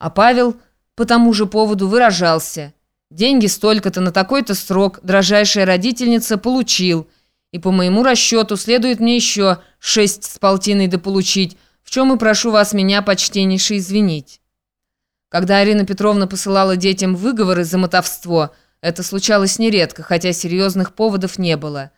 А Павел по тому же поводу выражался. Деньги столько-то на такой-то срок дрожайшая родительница получил, и по моему расчету следует мне еще шесть с полтиной дополучить, в чем и прошу вас меня почтеннейше извинить. Когда Арина Петровна посылала детям выговоры за мотовство, это случалось нередко, хотя серьезных поводов не было,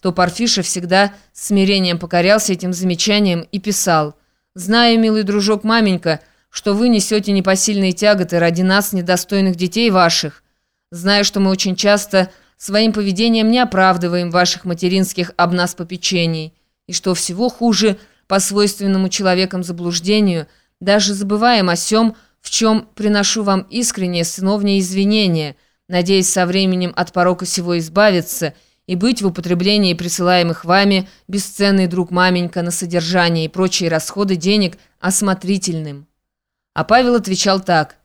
то Парфиша всегда с смирением покорялся этим замечанием и писал «Знаю, милый дружок маменька, что вы несете непосильные тяготы ради нас, недостойных детей ваших. Знаю, что мы очень часто своим поведением не оправдываем ваших материнских об нас попечений, и что всего хуже по свойственному человекам заблуждению, даже забываем о сем, в чем приношу вам искреннее сыновнее извинения, надеясь со временем от порока сего избавиться и быть в употреблении присылаемых вами бесценный друг маменька на содержание и прочие расходы денег осмотрительным». А Павел отвечал так.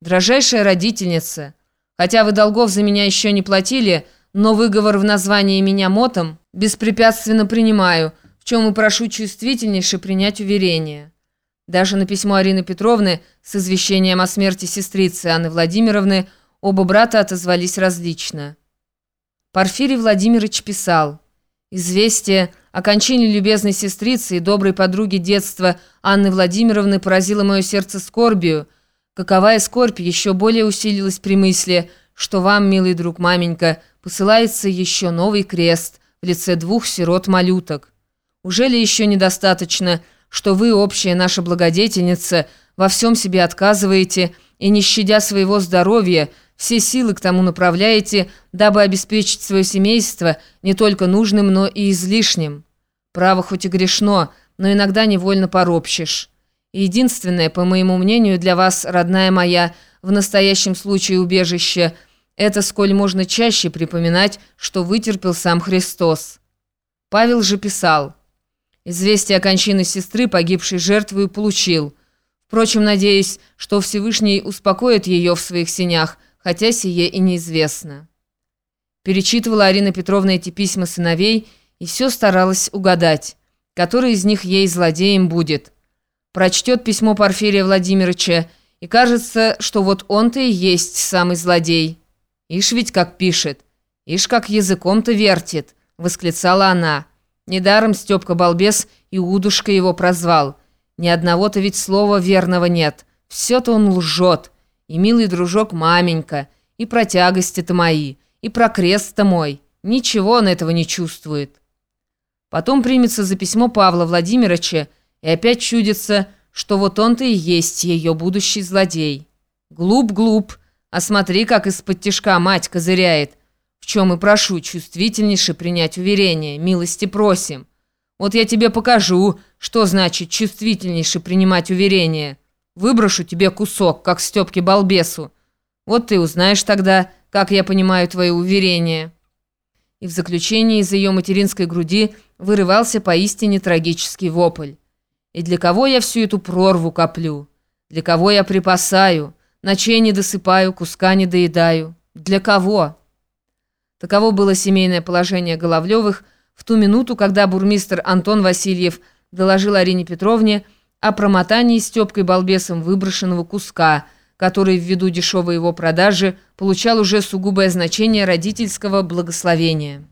«Дрожайшая родительница, хотя вы долгов за меня еще не платили, но выговор в названии меня мотом беспрепятственно принимаю, в чем и прошу чувствительнейше принять уверение». Даже на письмо Арины Петровны с извещением о смерти сестрицы Анны Владимировны оба брата отозвались различно. Порфирий Владимирович писал «Известие о кончине любезной сестрицы и доброй подруги детства Анны Владимировны поразило мое сердце скорбью. Каковая скорбь еще более усилилась при мысли, что вам, милый друг маменька, посылается еще новый крест в лице двух сирот-малюток. Уже ли еще недостаточно, что вы, общая наша благодетельница, во всем себе отказываете и, не щадя своего здоровья, все силы к тому направляете, дабы обеспечить свое семейство не только нужным, но и излишним. Право хоть и грешно, но иногда невольно поропщешь. Единственное, по моему мнению, для вас, родная моя, в настоящем случае убежище, это сколь можно чаще припоминать, что вытерпел сам Христос. Павел же писал, «Известие о кончине сестры, погибшей жертвою, получил. Впрочем, надеюсь, что Всевышний успокоит ее в своих синях, хотя сие и неизвестно. Перечитывала Арина Петровна эти письма сыновей и все старалась угадать, который из них ей злодеем будет. Прочтет письмо Порфирия Владимировича, и кажется, что вот он-то и есть самый злодей. «Ишь ведь как пишет, ишь как языком-то вертит», — восклицала она. Недаром Степка Балбес и Удушка его прозвал. Ни одного-то ведь слова верного нет. Все-то он лжет и милый дружок маменька, и про тягости-то мои, и про крест-то мой. Ничего он этого не чувствует. Потом примется за письмо Павла Владимировича и опять чудится, что вот он-то и есть ее будущий злодей. Глуп-глуп, а смотри, как из-под тишка мать козыряет, в чем и прошу чувствительнейше принять уверение, милости просим. Вот я тебе покажу, что значит чувствительнейше принимать уверение». Выброшу тебе кусок, как Степке Балбесу. Вот ты узнаешь тогда, как я понимаю твои уверения». И в заключении из ее материнской груди вырывался поистине трагический вопль. «И для кого я всю эту прорву коплю? Для кого я припасаю? Ночей не досыпаю, куска не доедаю? Для кого?» Таково было семейное положение Головлевых в ту минуту, когда бурмистр Антон Васильев доложил Арине Петровне, о промотании Степкой балбесом выброшенного куска, который ввиду дешевой его продажи получал уже сугубое значение родительского благословения.